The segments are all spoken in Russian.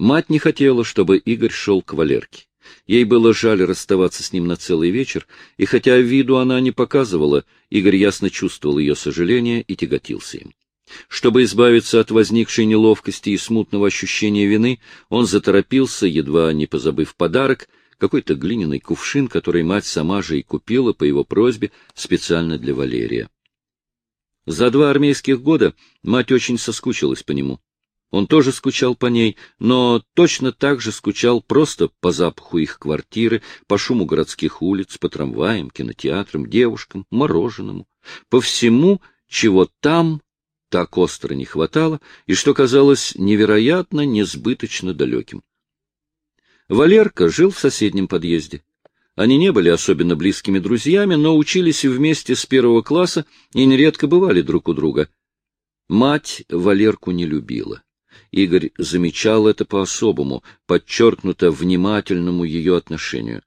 Мать не хотела, чтобы Игорь шел к Валерке. Ей было жаль расставаться с ним на целый вечер, и хотя виду она не показывала, Игорь ясно чувствовал ее сожаление и тяготился им. Чтобы избавиться от возникшей неловкости и смутного ощущения вины, он заторопился, едва не позабыв подарок, какой-то глиняный кувшин, который мать сама же и купила по его просьбе специально для Валерия. За два армейских года мать очень соскучилась по нему. Он тоже скучал по ней, но точно так же скучал просто по запаху их квартиры, по шуму городских улиц, по трамваям, кинотеатрам, девушкам, мороженому, по всему, чего там так остро не хватало и что казалось невероятно несбыточно далеким. Валерка жил в соседнем подъезде. Они не были особенно близкими друзьями, но учились вместе с первого класса и нередко бывали друг у друга. Мать Валерку не любила. Игорь замечал это по-особому, подчеркнуто внимательному ее отношению.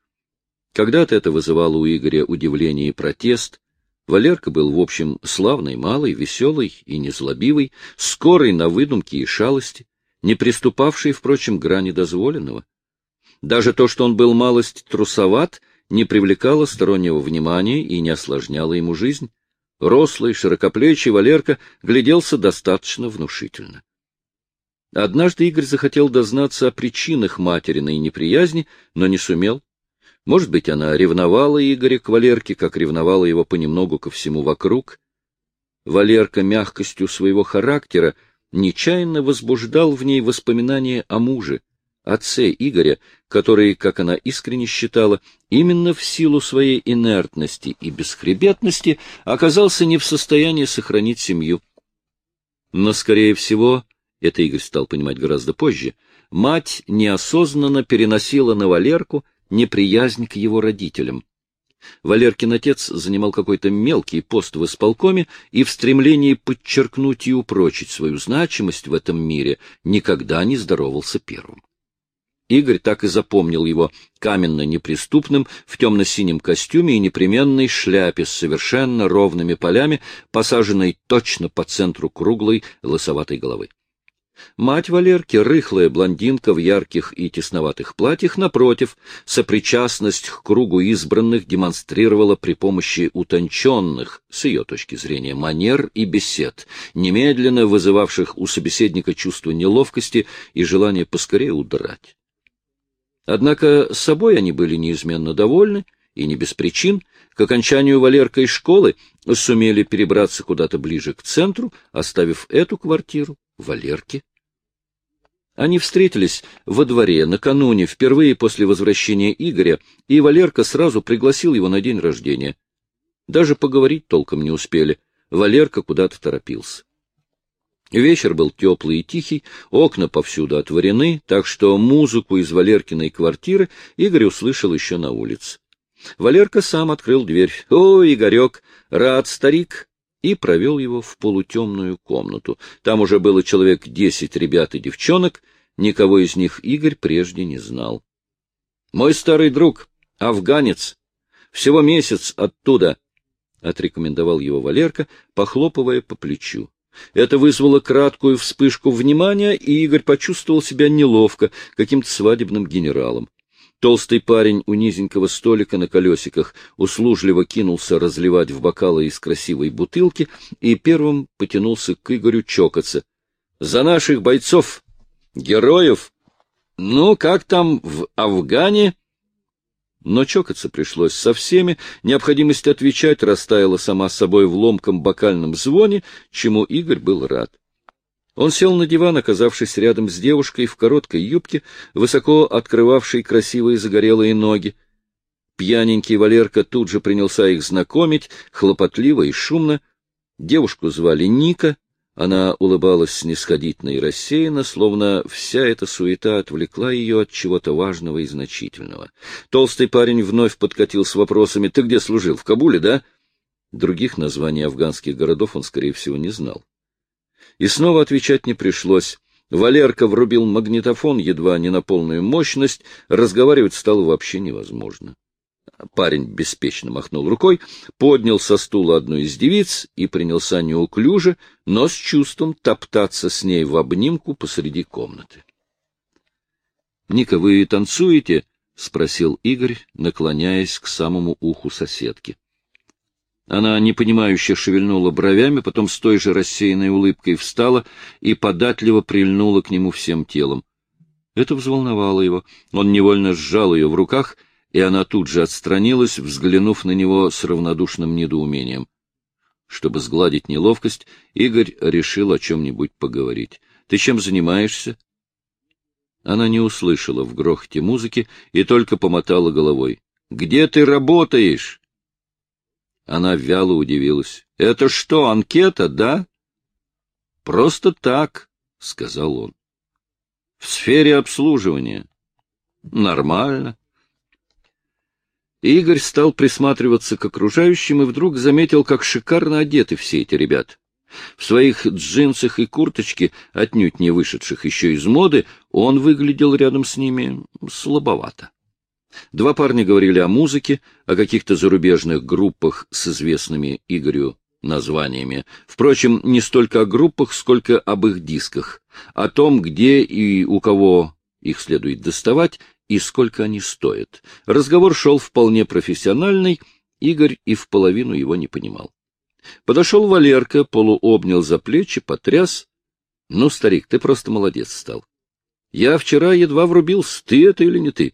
Когда-то это вызывало у Игоря удивление и протест. Валерка был, в общем, славный, малый, веселый и незлобивый, скорый на выдумки и шалости, не приступавший, впрочем, грани дозволенного. Даже то, что он был малость трусоват, не привлекало стороннего внимания и не осложняло ему жизнь. Рослый, широкоплечий Валерка гляделся достаточно внушительно. Однажды Игорь захотел дознаться о причинах материной неприязни, но не сумел. Может быть, она ревновала Игоря к Валерке, как ревновала его понемногу ко всему вокруг. Валерка мягкостью своего характера нечаянно возбуждал в ней воспоминания о муже, отце Игоря, который, как она искренне считала, именно в силу своей инертности и бесхребетности оказался не в состоянии сохранить семью. Но, скорее всего, это Игорь стал понимать гораздо позже, мать неосознанно переносила на Валерку неприязнь к его родителям. Валеркин отец занимал какой-то мелкий пост в исполкоме и в стремлении подчеркнуть и упрочить свою значимость в этом мире никогда не здоровался первым. Игорь так и запомнил его каменно-неприступным, в темно-синем костюме и непременной шляпе с совершенно ровными полями, посаженной точно по центру круглой лысоватой головы. Мать Валерки, рыхлая блондинка в ярких и тесноватых платьях, напротив, сопричастность к кругу избранных демонстрировала при помощи утонченных, с ее точки зрения, манер и бесед, немедленно вызывавших у собеседника чувство неловкости и желание поскорее удрать. Однако с собой они были неизменно довольны, и не без причин, к окончанию Валеркой школы сумели перебраться куда-то ближе к центру, оставив эту квартиру Валерке. Они встретились во дворе накануне, впервые после возвращения Игоря, и Валерка сразу пригласил его на день рождения. Даже поговорить толком не успели. Валерка куда-то торопился. Вечер был теплый и тихий, окна повсюду отворены, так что музыку из Валеркиной квартиры Игорь услышал еще на улице. Валерка сам открыл дверь. — О, Игорек, рад, старик! И провел его в полутемную комнату. Там уже было человек десять ребят и девчонок, никого из них Игорь прежде не знал. — Мой старый друг, афганец, всего месяц оттуда, — отрекомендовал его Валерка, похлопывая по плечу. Это вызвало краткую вспышку внимания, и Игорь почувствовал себя неловко, каким-то свадебным генералом. Толстый парень у низенького столика на колесиках услужливо кинулся разливать в бокалы из красивой бутылки и первым потянулся к Игорю чокаться. — За наших бойцов! Героев! Ну, как там в Афгане? Но чокаться пришлось со всеми, необходимость отвечать растаяла сама собой в ломком бокальном звоне, чему Игорь был рад. Он сел на диван, оказавшись рядом с девушкой в короткой юбке, высоко открывавшей красивые загорелые ноги. Пьяненький Валерка тут же принялся их знакомить, хлопотливо и шумно. Девушку звали Ника, она улыбалась снисходительно и рассеянно, словно вся эта суета отвлекла ее от чего-то важного и значительного. Толстый парень вновь подкатил с вопросами «Ты где служил? В Кабуле, да?» Других названий афганских городов он, скорее всего, не знал. И снова отвечать не пришлось. Валерка врубил магнитофон едва не на полную мощность, разговаривать стало вообще невозможно. Парень беспечно махнул рукой, поднял со стула одну из девиц и принялся неуклюже, но с чувством топтаться с ней в обнимку посреди комнаты. Ника, вы танцуете? — спросил Игорь, наклоняясь к самому уху соседки. Она непонимающе шевельнула бровями, потом с той же рассеянной улыбкой встала и податливо прильнула к нему всем телом. Это взволновало его. Он невольно сжал ее в руках, и она тут же отстранилась, взглянув на него с равнодушным недоумением. Чтобы сгладить неловкость, Игорь решил о чем-нибудь поговорить. — Ты чем занимаешься? Она не услышала в грохоте музыки и только помотала головой. — Где ты работаешь? Она вяло удивилась. — Это что, анкета, да? — Просто так, — сказал он. — В сфере обслуживания. — Нормально. Игорь стал присматриваться к окружающим и вдруг заметил, как шикарно одеты все эти ребята. В своих джинсах и курточке, отнюдь не вышедших еще из моды, он выглядел рядом с ними слабовато. Два парня говорили о музыке, о каких-то зарубежных группах с известными Игорю названиями. Впрочем, не столько о группах, сколько об их дисках, о том, где и у кого их следует доставать и сколько они стоят. Разговор шел вполне профессиональный, Игорь и в половину его не понимал. Подошел Валерка, полуобнял за плечи, потряс. — Ну, старик, ты просто молодец стал. Я вчера едва врубился, ты это или не ты?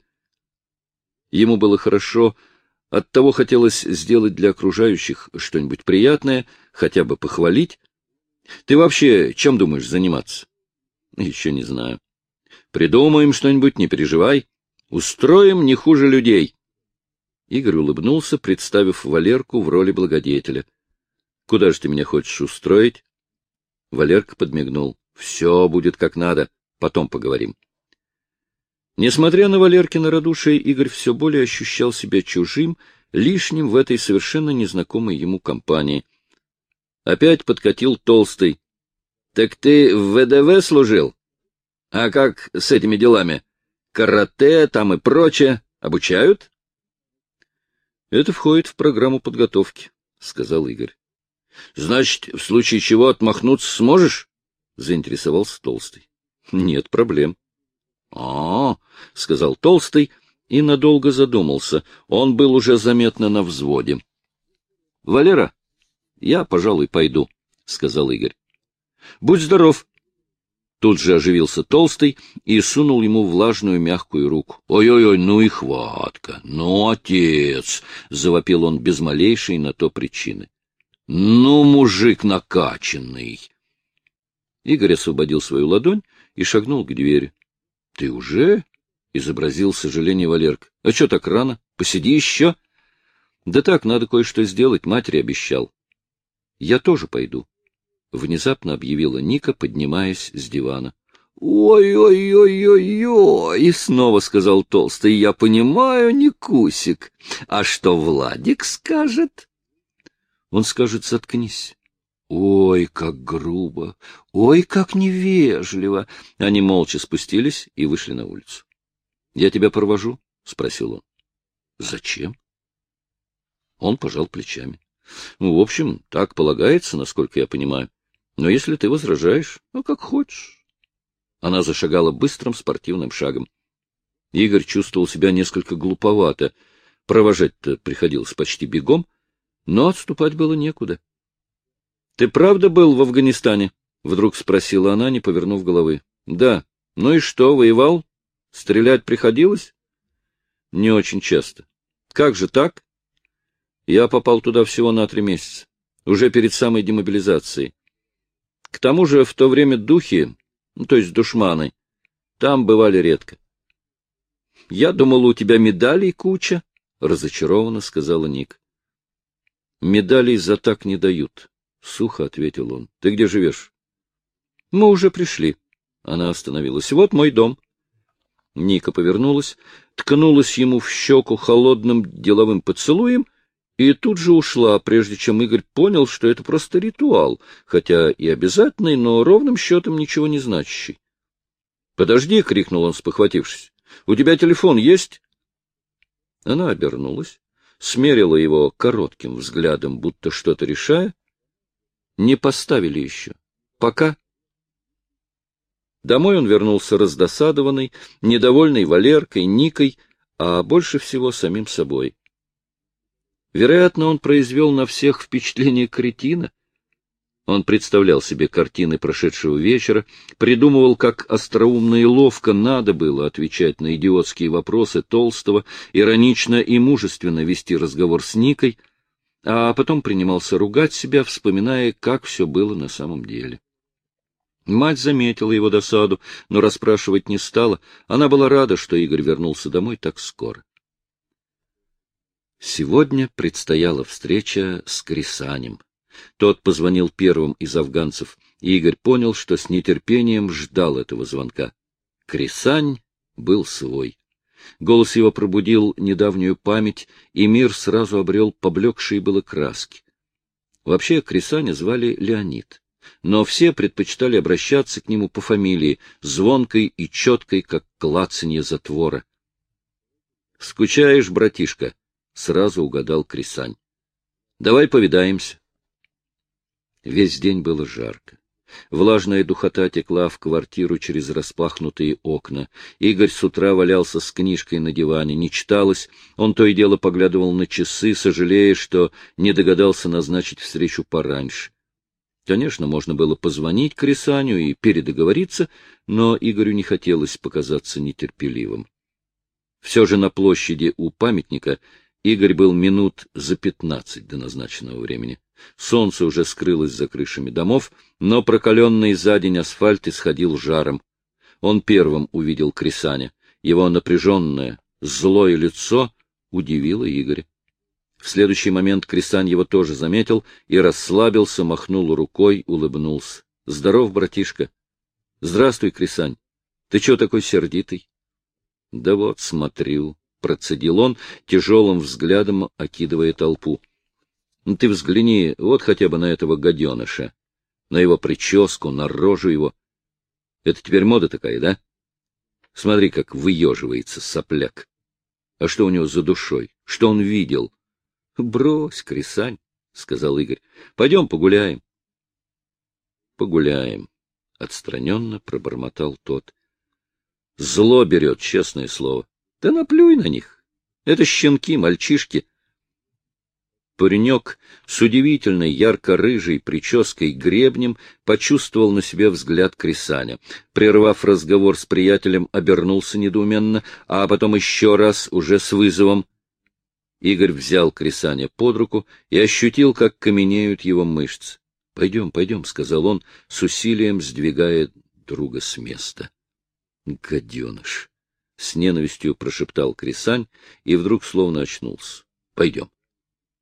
Ему было хорошо, оттого хотелось сделать для окружающих что-нибудь приятное, хотя бы похвалить. Ты вообще чем думаешь заниматься? Еще не знаю. Придумаем что-нибудь, не переживай. Устроим не хуже людей. Игорь улыбнулся, представив Валерку в роли благодетеля. — Куда же ты меня хочешь устроить? Валерка подмигнул. — Все будет как надо. Потом поговорим. Несмотря на Валеркино радушие, Игорь все более ощущал себя чужим, лишним в этой совершенно незнакомой ему компании. Опять подкатил толстый. — Так ты в ВДВ служил? А как с этими делами? Карате там и прочее обучают? — Это входит в программу подготовки, — сказал Игорь. — Значит, в случае чего отмахнуться сможешь? — заинтересовался Толстый. — Нет проблем. — А, — сказал Толстый и надолго задумался. Он был уже заметно на взводе. — Валера, я, пожалуй, пойду, — сказал Игорь. — Будь здоров. Тут же оживился Толстый и сунул ему влажную мягкую руку. «Ой-ой-ой, ну и хватка! Ну, отец!» — завопил он без малейшей на то причины. «Ну, мужик накачанный!» Игорь освободил свою ладонь и шагнул к двери. — Ты уже? — изобразил сожаление Валерка. — А что так рано? Посиди еще. — Да так, надо кое-что сделать, матери обещал. — Я тоже пойду, — внезапно объявила Ника, поднимаясь с дивана. «Ой-ой-ой-ой-ой!» — и снова сказал Толстый. «Я понимаю, Никусик. А что Владик скажет?» «Он скажет, заткнись». Ой, как грубо! Ой, как невежливо! Они молча спустились и вышли на улицу. — Я тебя провожу? — спросил он. — Зачем? Он пожал плечами. — Ну, в общем, так полагается, насколько я понимаю. Но если ты возражаешь, ну, как хочешь. Она зашагала быстрым спортивным шагом. Игорь чувствовал себя несколько глуповато. Провожать-то приходилось почти бегом, но отступать было некуда. Ты правда был в Афганистане? — вдруг спросила она, не повернув головы. — Да. Ну и что, воевал? Стрелять приходилось? — Не очень часто. — Как же так? Я попал туда всего на три месяца, уже перед самой демобилизацией. К тому же в то время духи, ну, то есть душманы, там бывали редко. — Я думала, у тебя медалей куча, — разочарованно сказала Ник. — Медалей за так не дают, — сухо ответил он. — Ты где живешь? — Мы уже пришли. Она остановилась. — Вот мой дом. Ника повернулась, ткнулась ему в щеку холодным деловым поцелуем и тут же ушла, прежде чем Игорь понял, что это просто ритуал, хотя и обязательный, но ровным счетом ничего не значащий. — Подожди! — крикнул он, спохватившись. — У тебя телефон есть? Она обернулась, смерила его коротким взглядом, будто что-то решая, не поставили еще. Пока. Домой он вернулся раздосадованный, недовольный Валеркой, Никой, а больше всего самим собой. Вероятно, он произвел на всех впечатление кретина. Он представлял себе картины прошедшего вечера, придумывал, как остроумно и ловко надо было отвечать на идиотские вопросы Толстого, иронично и мужественно вести разговор с Никой, а потом принимался ругать себя, вспоминая, как все было на самом деле. Мать заметила его досаду, но расспрашивать не стала. Она была рада, что Игорь вернулся домой так скоро. Сегодня предстояла встреча с Крисанем. Тот позвонил первым из афганцев, и Игорь понял, что с нетерпением ждал этого звонка. Крисань был свой. Голос его пробудил недавнюю память, и мир сразу обрел поблекшие было краски. Вообще Крисаня звали Леонид, но все предпочитали обращаться к нему по фамилии, звонкой и четкой, как клацанье затвора. — Скучаешь, братишка? сразу угадал Крисань. — Давай повидаемся. Весь день было жарко. Влажная духота текла в квартиру через распахнутые окна. Игорь с утра валялся с книжкой на диване, не читалось. Он то и дело поглядывал на часы, сожалея, что не догадался назначить встречу пораньше. Конечно, можно было позвонить Крисаню и передоговориться, но Игорю не хотелось показаться нетерпеливым. Все же на площади у памятника Игорь был минут за пятнадцать до назначенного времени. Солнце уже скрылось за крышами домов, но прокаленный за день асфальт исходил жаром. Он первым увидел Крисаня. Его напряженное, злое лицо удивило Игоря. В следующий момент Крисань его тоже заметил и расслабился, махнул рукой, улыбнулся. — Здоров, братишка. — Здравствуй, Крисань. Ты чего такой сердитый? — Да вот, смотрю, — процедил он, тяжелым взглядом окидывая толпу. Ну, — Ты взгляни вот хотя бы на этого гаденыша, на его прическу, на рожу его. Это теперь мода такая, да? Смотри, как выеживается сопляк. А что у него за душой? Что он видел? — Брось, Крисань, — сказал Игорь. — Пойдем погуляем. — Погуляем, — отстраненно пробормотал тот. — Зло берет, честное слово. Да наплюй на них. Это щенки, мальчишки. Паренек с удивительной ярко-рыжей прической гребнем почувствовал на себе взгляд Крисаня. Прервав разговор с приятелем, обернулся недоуменно, а потом еще раз, уже с вызовом. Игорь взял Крисаня под руку и ощутил, как каменеют его мышцы. — Пойдем, пойдем, — сказал он, с усилием сдвигая друга с места. — Гаденыш! — с ненавистью прошептал Крисань и вдруг словно очнулся. — Пойдем.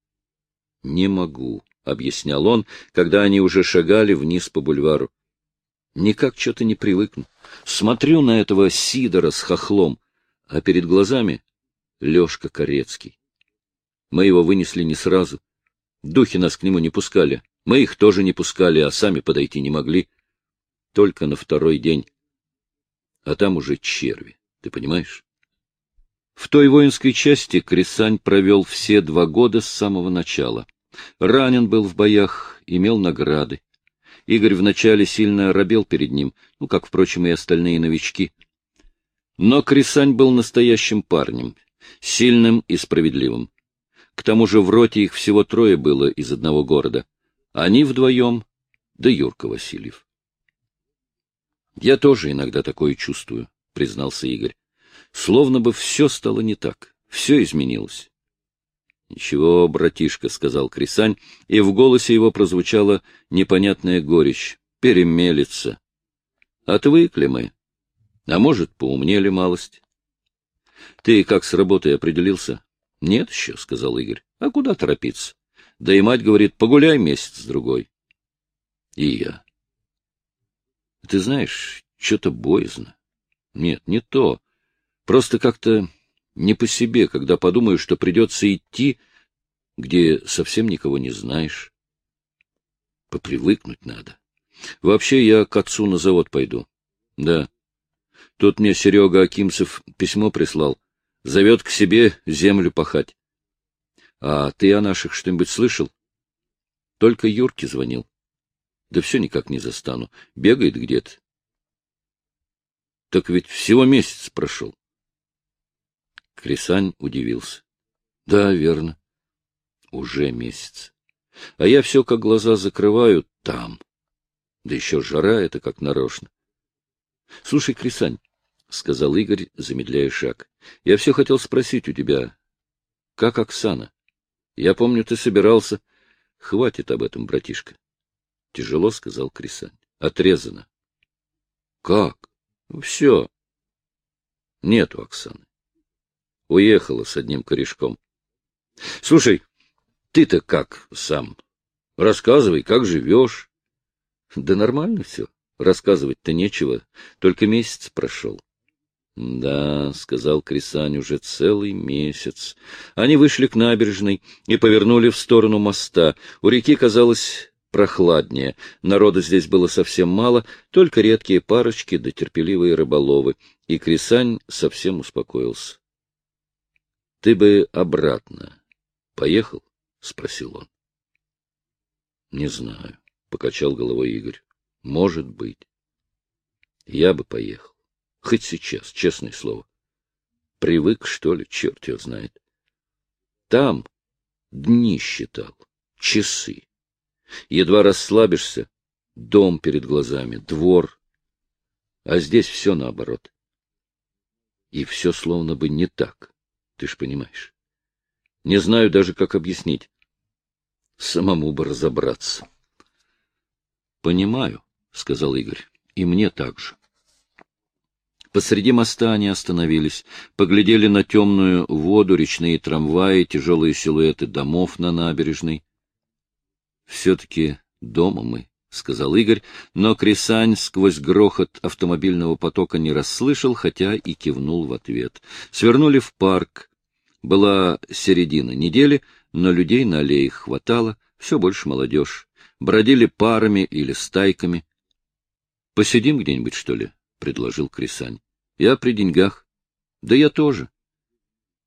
— Не могу, — объяснял он, когда они уже шагали вниз по бульвару. — Никак что-то не привыкну. Смотрю на этого Сидора с хохлом, а перед глазами Лешка Корецкий. Мы его вынесли не сразу. Духи нас к нему не пускали. Мы их тоже не пускали, а сами подойти не могли. Только на второй день. А там уже черви. Ты понимаешь? В той воинской части Крисань провел все два года с самого начала. Ранен был в боях, имел награды. Игорь вначале сильно робел перед ним, ну, как, впрочем, и остальные новички. Но Крисань был настоящим парнем, сильным и справедливым. К тому же в роте их всего трое было из одного города. Они вдвоем, да Юрка Васильев. Я тоже иногда такое чувствую признался Игорь. Словно бы все стало не так, все изменилось. — Ничего, братишка, — сказал Крисань, и в голосе его прозвучала непонятная горечь. — Перемелется. Отвыкли мы. А может, поумнели малость. — Ты как с работой определился? — Нет еще, — сказал Игорь. — А куда торопиться? Да и мать говорит, погуляй месяц-другой. И я. — Ты знаешь, что-то боязно. Нет, не то. Просто как-то не по себе, когда подумаю, что придется идти, где совсем никого не знаешь. Попривыкнуть надо. Вообще я к отцу на завод пойду. Да. Тут мне Серега Акимцев письмо прислал. Зовет к себе землю пахать. А ты о наших что-нибудь слышал? Только Юрке звонил. Да все никак не застану. Бегает где-то. Так ведь всего месяц прошел. Крисань удивился. — Да, верно. Уже месяц. А я все как глаза закрываю там. Да еще жара это как нарочно. — Слушай, Крисань, — сказал Игорь, замедляя шаг, — я все хотел спросить у тебя, как Оксана? Я помню, ты собирался... — Хватит об этом, братишка. — Тяжело, — сказал Крисань. — Отрезано. — Как? — Все. Нету Оксаны. Уехала с одним корешком. — Слушай, ты-то как сам? Рассказывай, как живешь. — Да нормально все. Рассказывать-то нечего. Только месяц прошел. — Да, — сказал Крисань, — уже целый месяц. Они вышли к набережной и повернули в сторону моста. У реки, казалось, прохладнее. Народа здесь было совсем мало, только редкие парочки да терпеливые рыболовы, и Крисань совсем успокоился. — Ты бы обратно поехал? — спросил он. — Не знаю, — покачал головой Игорь. — Может быть. Я бы поехал. Хоть сейчас, честное слово. Привык, что ли, черт его знает. Там дни считал, часы. Едва расслабишься, дом перед глазами, двор. А здесь все наоборот. И все словно бы не так, ты ж понимаешь. Не знаю даже, как объяснить. Самому бы разобраться. — Понимаю, — сказал Игорь, — и мне так же. Посреди моста они остановились, поглядели на темную воду, речные трамваи, тяжелые силуэты домов на набережной. — Все-таки дома мы, — сказал Игорь, но Крисань сквозь грохот автомобильного потока не расслышал, хотя и кивнул в ответ. Свернули в парк. Была середина недели, но людей на аллеях хватало, все больше молодежь. Бродили парами или стайками. — Посидим где-нибудь, что ли? — предложил Крисань. Я при деньгах. Да я тоже.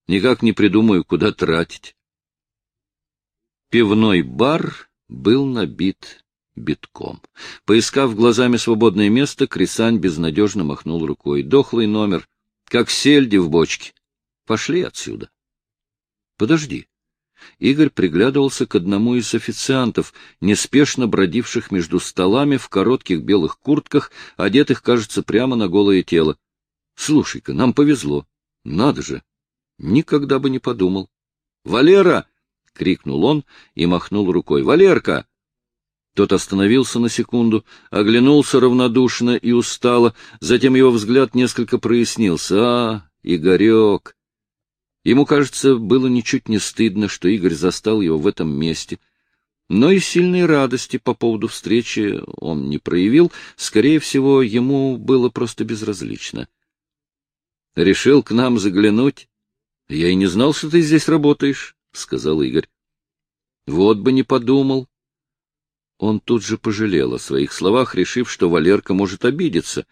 Никак не придумаю, куда тратить. Пивной бар был набит битком. Поискав глазами свободное место, Крисань безнадежно махнул рукой. Дохлый номер, как сельди в бочке. Пошли отсюда. Подожди. Игорь приглядывался к одному из официантов, неспешно бродивших между столами в коротких белых куртках, одетых, кажется, прямо на голое тело. Слушай-ка, нам повезло. Надо же. Никогда бы не подумал. «Валера!» — крикнул он и махнул рукой. «Валерка!» Тот остановился на секунду, оглянулся равнодушно и устало, затем его взгляд несколько прояснился. «А, Игорек!» Ему, кажется, было ничуть не стыдно, что Игорь застал его в этом месте. Но и сильной радости по поводу встречи он не проявил, скорее всего, ему было просто безразлично. — Решил к нам заглянуть? — Я и не знал, что ты здесь работаешь, — сказал Игорь. — Вот бы не подумал. Он тут же пожалел о своих словах, решив, что Валерка может обидеться,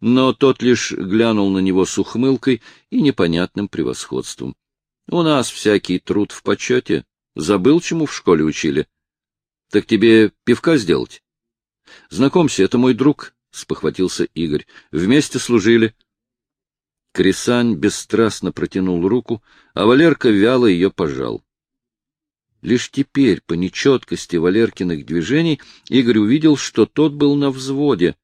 но тот лишь глянул на него с ухмылкой и непонятным превосходством. — У нас всякий труд в почете. Забыл, чему в школе учили? — Так тебе пивка сделать? — Знакомься, это мой друг, — спохватился Игорь. — Вместе служили. Крисань бесстрастно протянул руку, а Валерка вяло ее пожал. Лишь теперь, по нечеткости Валеркиных движений, Игорь увидел, что тот был на взводе.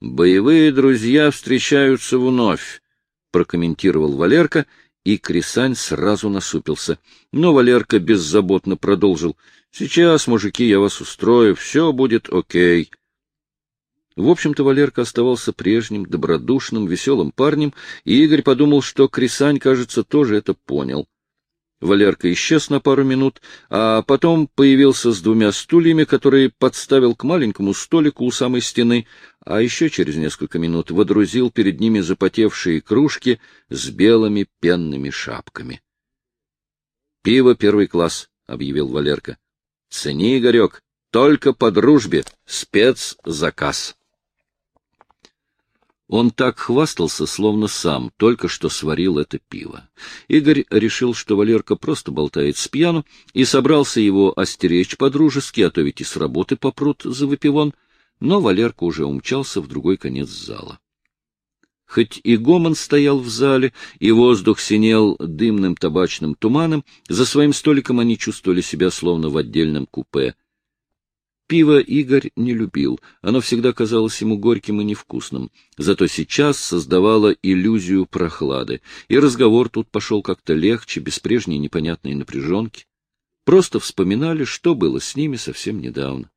«Боевые друзья встречаются вновь», — прокомментировал Валерка, и Крисань сразу насупился. Но Валерка беззаботно продолжил. «Сейчас, мужики, я вас устрою, все будет окей». В общем-то, Валерка оставался прежним, добродушным, веселым парнем, и Игорь подумал, что Крисань, кажется, тоже это понял. Валерка исчез на пару минут, а потом появился с двумя стульями, которые подставил к маленькому столику у самой стены, а еще через несколько минут водрузил перед ними запотевшие кружки с белыми пенными шапками. — Пиво первый класс, — объявил Валерка. — Цени, Игорек, только по дружбе, спецзаказ. Он так хвастался, словно сам только что сварил это пиво. Игорь решил, что Валерка просто болтает с пьяну, и собрался его остеречь по-дружески, а то ведь и с работы попрут за выпивон, но Валерка уже умчался в другой конец зала. Хоть и гомон стоял в зале, и воздух синел дымным табачным туманом, за своим столиком они чувствовали себя словно в отдельном купе. Пиво Игорь не любил, оно всегда казалось ему горьким и невкусным, зато сейчас создавало иллюзию прохлады, и разговор тут пошел как-то легче, без прежней непонятной напряженки. Просто вспоминали, что было с ними совсем недавно.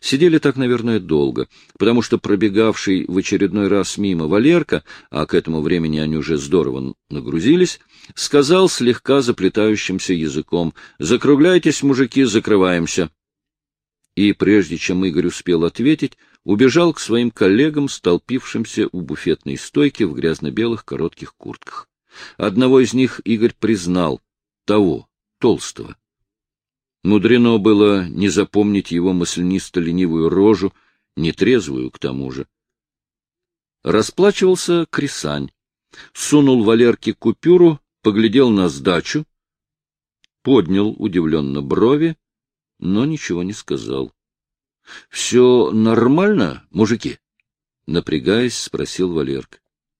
Сидели так, наверное, долго, потому что пробегавший в очередной раз мимо Валерка, а к этому времени они уже здорово нагрузились, сказал слегка заплетающимся языком «Закругляйтесь, мужики, закрываемся». И прежде чем Игорь успел ответить, убежал к своим коллегам, столпившимся у буфетной стойки в грязно-белых коротких куртках. Одного из них Игорь признал, того, толстого. Мудрено было не запомнить его маслянисто-ленивую рожу, нетрезвую к тому же. Расплачивался Крисань. Сунул Валерке купюру, поглядел на сдачу, поднял удивленно брови, но ничего не сказал. — Все нормально, мужики? — напрягаясь, спросил Валерка.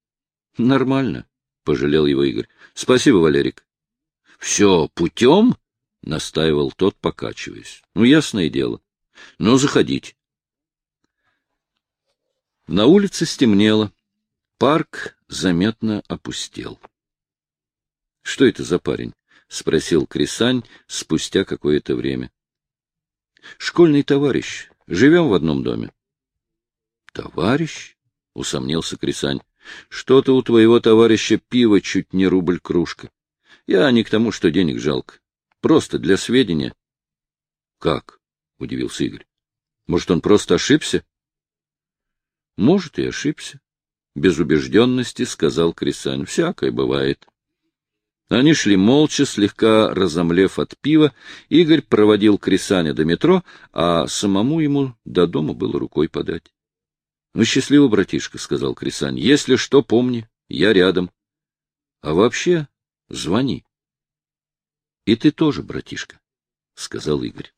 — Нормально, — пожалел его Игорь. — Спасибо, Валерик. — Все путем? —— настаивал тот, покачиваясь. — Ну, ясное дело. Ну, заходите. На улице стемнело. Парк заметно опустел. — Что это за парень? — спросил Крисань спустя какое-то время. — Школьный товарищ. Живем в одном доме. — Товарищ? — усомнился Крисань. — Что-то у твоего товарища пиво чуть не рубль кружка. Я не к тому, что денег жалко. Просто для сведения. — Как? — удивился Игорь. — Может, он просто ошибся? — Может, и ошибся. Без убежденности сказал Крисань. — Всякое бывает. Они шли молча, слегка разомлев от пива. Игорь проводил Крисаня до метро, а самому ему до дома было рукой подать. — Ну, счастливо, братишка, — сказал Крисань. — Если что, помни, я рядом. А вообще, звони. И ты тоже, братишка, — сказал Игорь.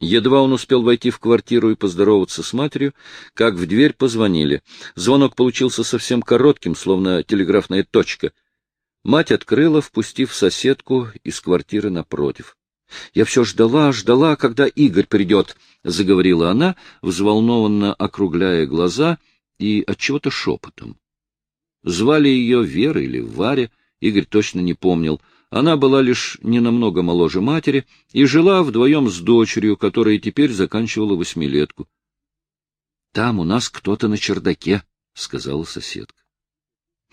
Едва он успел войти в квартиру и поздороваться с матерью, как в дверь позвонили. Звонок получился совсем коротким, словно телеграфная точка. Мать открыла, впустив соседку из квартиры напротив. — Я все ждала, ждала, когда Игорь придет, — заговорила она, взволнованно округляя глаза и отчего-то шепотом. Звали ее Вера или Варя, Игорь точно не помнил — она была лишь не намного моложе матери и жила вдвоем с дочерью, которая теперь заканчивала восьмилетку. — Там у нас кто-то на чердаке, — сказала соседка. —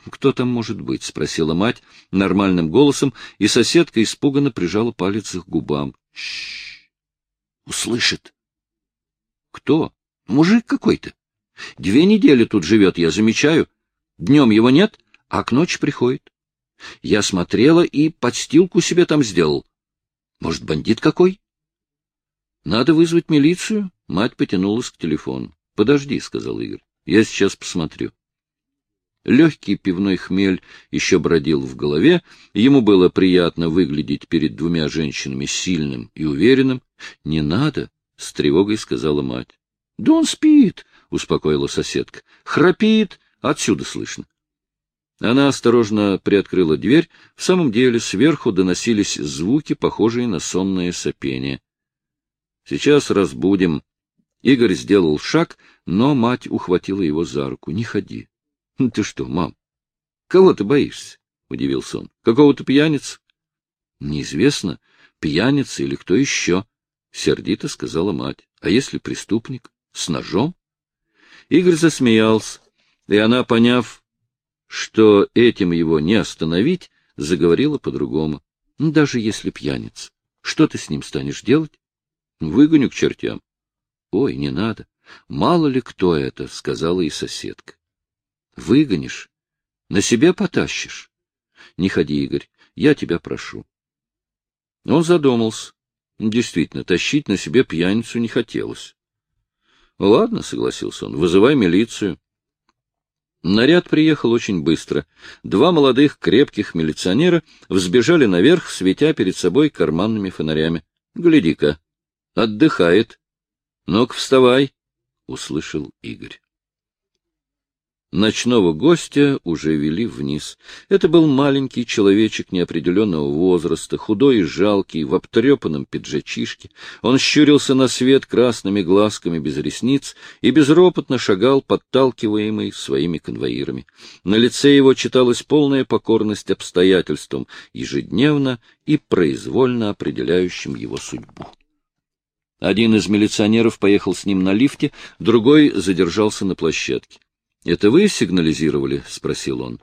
Кто там может быть? — спросила мать нормальным голосом, и соседка испуганно прижала палец к губам. — Шш! Услышит. — Кто? Мужик какой-то. Две недели тут живет, я замечаю. Днем его нет, а к ночи приходит. Я смотрела и подстилку себе там сделал. Может, бандит какой? Надо вызвать милицию? Мать потянулась к телефону. Подожди, — сказал Игорь. Я сейчас посмотрю. Легкий пивной хмель еще бродил в голове, ему было приятно выглядеть перед двумя женщинами сильным и уверенным. — Не надо, — с тревогой сказала мать. — Да он спит, — успокоила соседка. — Храпит, отсюда слышно. Она осторожно приоткрыла дверь. В самом деле сверху доносились звуки, похожие на сонное сопение. — Сейчас разбудим. Игорь сделал шаг, но мать ухватила его за руку. — Не ходи. Ну, — Ты что, мам? Кого ты боишься? — удивился он. — Какого-то пьяницы? — Неизвестно, пьяница или кто еще, — сердито сказала мать. — А если преступник? С ножом? Игорь засмеялся, и она, поняв, что этим его не остановить, заговорила по-другому. Ну, даже если пьяница, что ты с ним станешь делать? Выгоню к чертям. Ой, не надо. Мало ли кто это, сказала и соседка. Выгонишь, на себе потащишь. Не ходи, Игорь, я тебя прошу. Он задумался. Действительно, тащить на себе пьяницу не хотелось. — Ладно, — согласился он, — вызывай милицию. Наряд приехал очень быстро. Два молодых крепких милиционера взбежали наверх, светя перед собой карманными фонарями. — Гляди-ка, отдыхает. — Ну-ка, вставай, — услышал Игорь. Ночного гостя уже вели вниз. Это был маленький человечек неопределенного возраста, худой и жалкий, в обтрепанном пиджачишке. Он щурился на свет красными глазками без ресниц и безропотно шагал, подталкиваемый своими конвоирами. На лице его читалась полная покорность обстоятельствам, ежедневно и произвольно определяющим его судьбу. Один из милиционеров поехал с ним на лифте, другой задержался на площадке. — Это вы сигнализировали? — спросил он.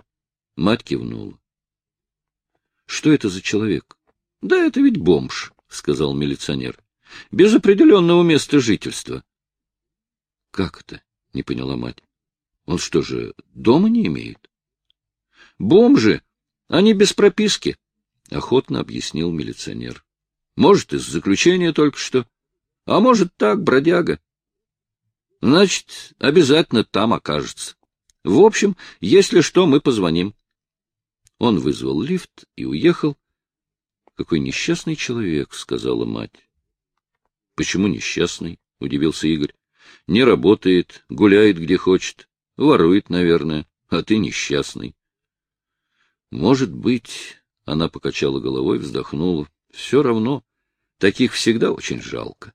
Мать кивнула. — Что это за человек? — Да это ведь бомж, — сказал милиционер. — Без определенного места жительства. — Как это? — не поняла мать. — Он что же, дома не имеет? — Бомжи! Они без прописки, — охотно объяснил милиционер. — Может, из заключения только что. А может, так, бродяга. Значит, обязательно там окажется. В общем, если что, мы позвоним. Он вызвал лифт и уехал. — Какой несчастный человек, — сказала мать. — Почему несчастный? — удивился Игорь. — Не работает, гуляет где хочет, ворует, наверное, а ты несчастный. — Может быть, — она покачала головой, вздохнула. — Все равно, таких всегда очень жалко.